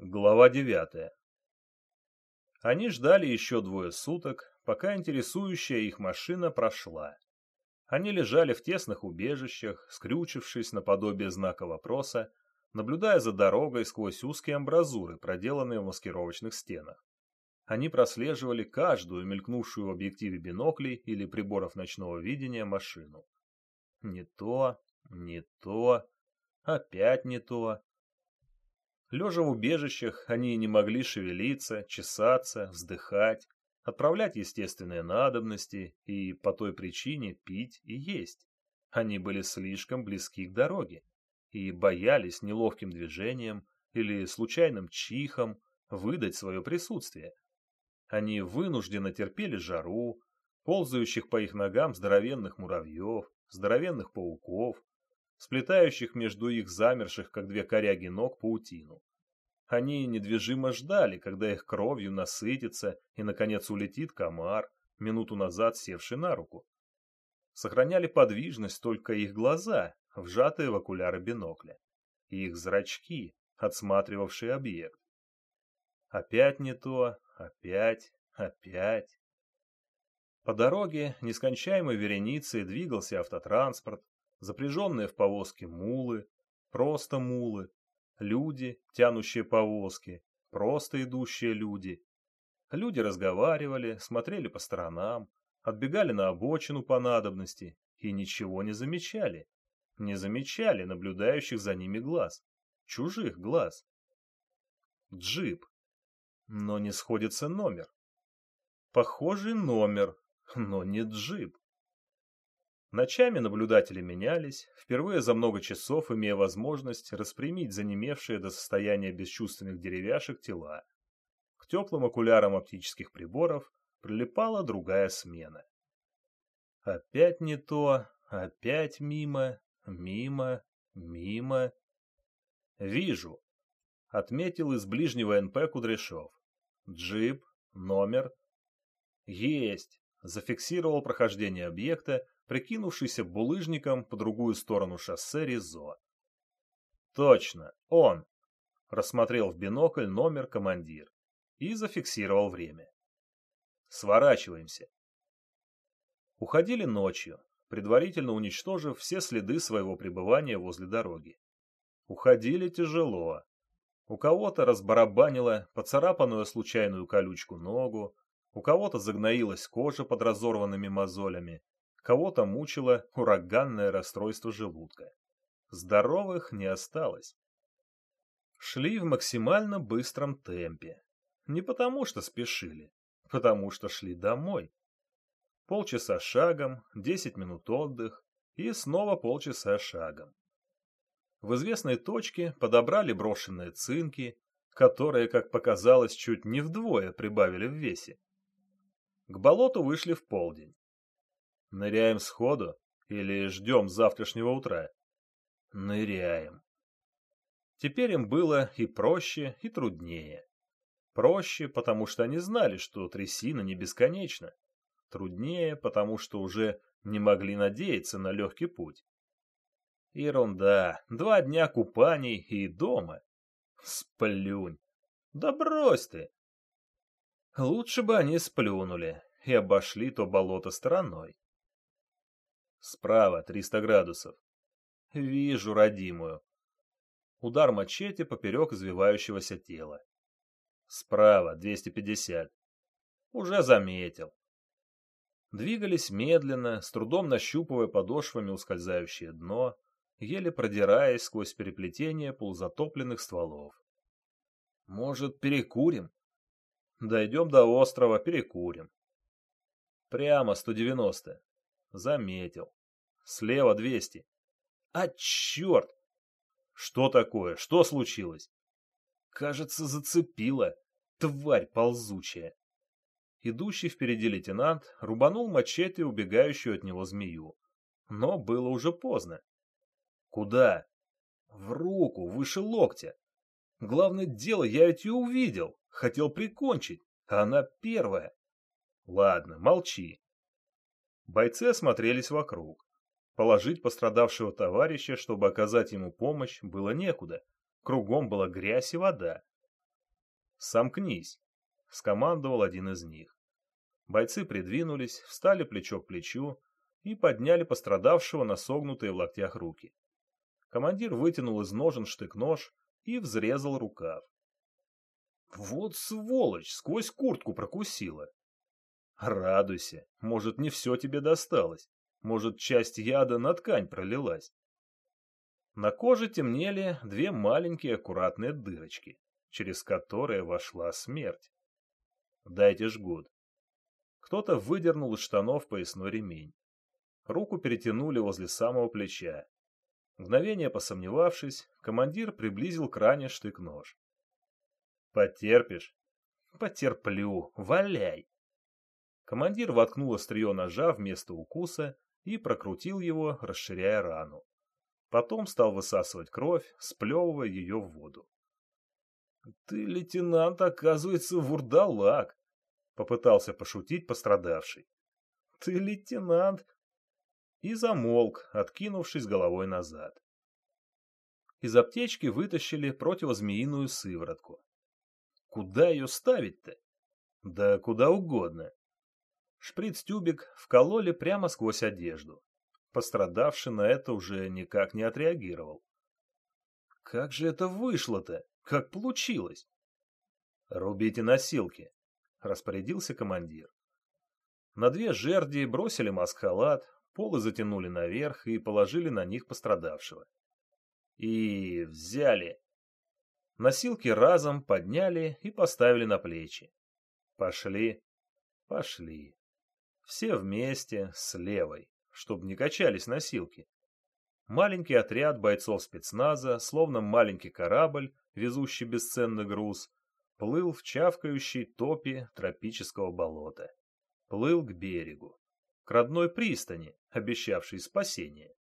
Глава девятая. Они ждали еще двое суток, пока интересующая их машина прошла. Они лежали в тесных убежищах, скрючившись наподобие знака вопроса, наблюдая за дорогой сквозь узкие амбразуры, проделанные в маскировочных стенах. Они прослеживали каждую мелькнувшую в объективе биноклей или приборов ночного видения машину. Не то, не то, опять не то. Лежа в убежищах, они не могли шевелиться, чесаться, вздыхать, отправлять естественные надобности и по той причине пить и есть. Они были слишком близки к дороге и боялись неловким движением или случайным чихом выдать свое присутствие. Они вынужденно терпели жару, ползающих по их ногам здоровенных муравьев, здоровенных пауков, сплетающих между их замерших, как две коряги ног, паутину. Они недвижимо ждали, когда их кровью насытится и, наконец, улетит комар, минуту назад севший на руку. Сохраняли подвижность только их глаза, вжатые в окуляры бинокля, и их зрачки, отсматривавшие объект. Опять не то, опять, опять. По дороге нескончаемой вереницей двигался автотранспорт, запряженные в повозки мулы, просто мулы, люди, тянущие повозки, просто идущие люди. Люди разговаривали, смотрели по сторонам, отбегали на обочину по надобности и ничего не замечали. Не замечали наблюдающих за ними глаз, чужих глаз. Джип. Но не сходится номер. Похожий номер, но не джип. Ночами наблюдатели менялись, впервые за много часов имея возможность распрямить занемевшие до состояния бесчувственных деревяшек тела. К теплым окулярам оптических приборов прилипала другая смена. Опять не то, опять мимо, мимо, мимо. Вижу. Отметил из ближнего НП Кудряшов. Джип, номер. Есть. Зафиксировал прохождение объекта, прикинувшийся булыжником по другую сторону шоссе Ризо. «Точно, он!» — рассмотрел в бинокль номер командир и зафиксировал время. «Сворачиваемся!» Уходили ночью, предварительно уничтожив все следы своего пребывания возле дороги. Уходили тяжело. У кого-то разбарабанило поцарапанную случайную колючку ногу, у кого-то загноилась кожа под разорванными мозолями, Кого-то мучило ураганное расстройство желудка. Здоровых не осталось. Шли в максимально быстром темпе. Не потому что спешили, потому что шли домой. Полчаса шагом, десять минут отдых и снова полчаса шагом. В известной точке подобрали брошенные цинки, которые, как показалось, чуть не вдвое прибавили в весе. К болоту вышли в полдень. Ныряем сходу или ждем завтрашнего утра? Ныряем. Теперь им было и проще, и труднее. Проще, потому что они знали, что трясина не бесконечна. Труднее, потому что уже не могли надеяться на легкий путь. Ерунда. Два дня купаний и дома. Сплюнь. Да брось ты. Лучше бы они сплюнули и обошли то болото стороной. Справа 300 градусов. Вижу родимую. Удар мачете поперек извивающегося тела. Справа 250. Уже заметил. Двигались медленно, с трудом нащупывая подошвами ускользающее дно, еле продираясь сквозь переплетение полузатопленных стволов. Может, перекурим? Дойдем до острова, перекурим. Прямо 190. Заметил. Слева 200. А черт! Что такое? Что случилось? Кажется, зацепило. Тварь ползучая. Идущий впереди лейтенант рубанул мачете убегающую от него змею. Но было уже поздно. Куда? В руку, выше локтя. Главное дело, я ведь ее увидел. Хотел прикончить, а она первая. Ладно, молчи. Бойцы осмотрелись вокруг. Положить пострадавшего товарища, чтобы оказать ему помощь, было некуда. Кругом была грязь и вода. «Сомкнись!» — скомандовал один из них. Бойцы придвинулись, встали плечо к плечу и подняли пострадавшего на согнутые в локтях руки. Командир вытянул из ножен штык-нож и взрезал рукав. Вот сволочь, сквозь куртку прокусила. Радуйся, может, не все тебе досталось. Может, часть яда на ткань пролилась. На коже темнели две маленькие аккуратные дырочки, через которые вошла смерть. Дайте жгут. Кто-то выдернул из штанов поясной ремень. Руку перетянули возле самого плеча. Мгновение посомневавшись, командир приблизил к ране штык-нож. «Потерпишь?» «Потерплю, валяй!» Командир воткнул острие ножа вместо укуса и прокрутил его, расширяя рану. Потом стал высасывать кровь, сплевывая ее в воду. «Ты, лейтенант, оказывается, вурдалак!» — попытался пошутить пострадавший. «Ты, лейтенант!» И замолк, откинувшись головой назад. Из аптечки вытащили противозмеиную сыворотку. Куда ее ставить-то? Да куда угодно. Шприц-тюбик вкололи прямо сквозь одежду. Пострадавший на это уже никак не отреагировал. Как же это вышло-то? Как получилось? Рубите носилки, распорядился командир. На две жерди бросили маск-халат, полы затянули наверх и положили на них пострадавшего. И взяли. Носилки разом подняли и поставили на плечи. Пошли, пошли. Все вместе, с левой, чтобы не качались носилки. Маленький отряд бойцов спецназа, словно маленький корабль, везущий бесценный груз, плыл в чавкающей топе тропического болота. Плыл к берегу, к родной пристани, обещавшей спасение.